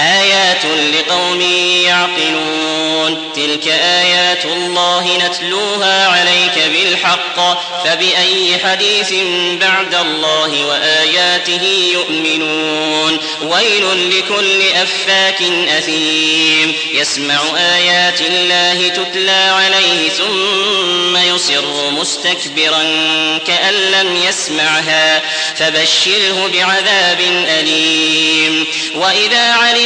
آيات لقوم يعقلون. تلك آيات الله نتلوها عليك بالحق. فبأي حديث بعد الله وآياته يؤمنون. ويل لكل أفاك أثيم. يسمع آيات الله تتلى عليه ثم يصر مستكبرا كأن لم يسمعها. فبشره بعذاب أليم. وإذا علم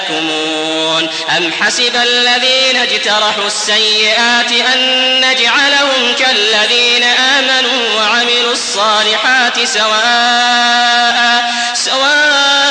أم حسب الذين اجترحوا السيئات أن نجعلهم كالذين آمنوا وعملوا الصالحات سواء سواء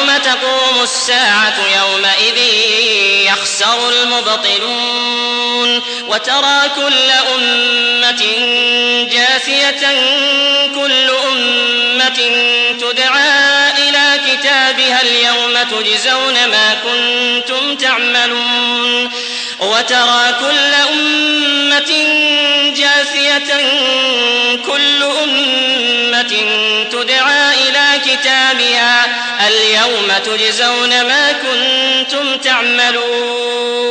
الساعة يومئذ يخسر المبطلون وترى كل أمة جاثية كل أمة تدعى إلى كتابها اليوم تجزون ما كنتم تعملون. وترى كل أمة جاثية كل أمة تدعى إلى كتابها اليوم تجزون ما كنتم تعملون.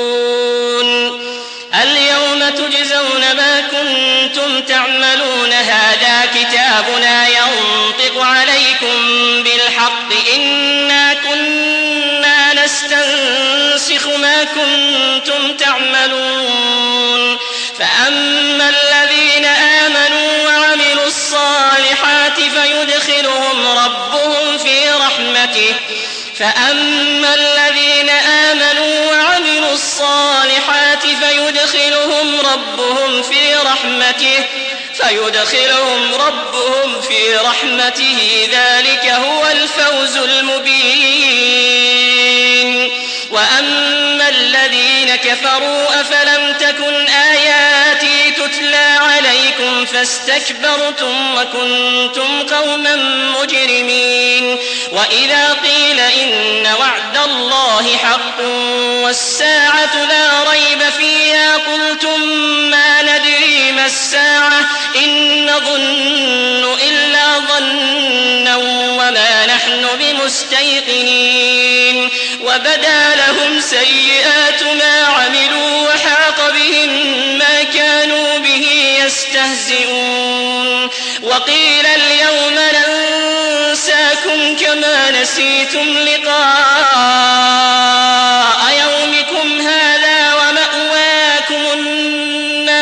اليوم تجزون ما كنتم تعملون. هذا كتابنا ينطق عليكم بالحق. إنا كنا نستنسخ ما كنتم فأما الذين آمنوا وعملوا الصالحات فيدخلهم ربهم في رحمته فيدخلهم ربهم في رحمته ذلك هو الفوز المبين وأما الذين كفروا أفلم فاستكبرتم وكنتم قوما مجرمين وإذا قيل إن وعد الله حق والساعة لا ريب فيها قلتم ما ندري ما الساعة إن نظن إلا ظنا وما نحن بمستيقنين وبدا لهم سيئات ما عملوا وحاق بهم ما كانوا به يستهزئون وقيل اليوم ننساكم كما نسيتم لقاء يومكم هذا ومأواكم النار.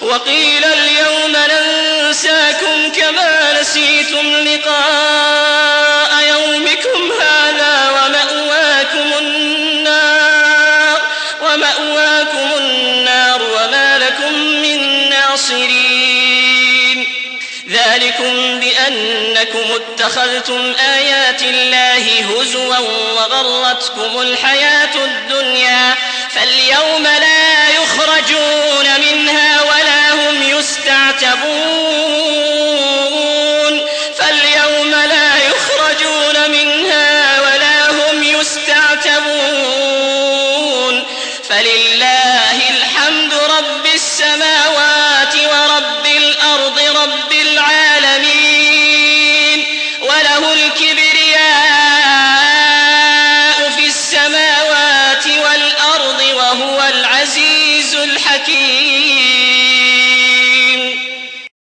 وقيل اليوم ننساكم كما نسيتم لقاء بأنكم اتخذتم آيات الله هزوا وغرتكم الحياة الدنيا فاليوم لا يخرجون منها ولا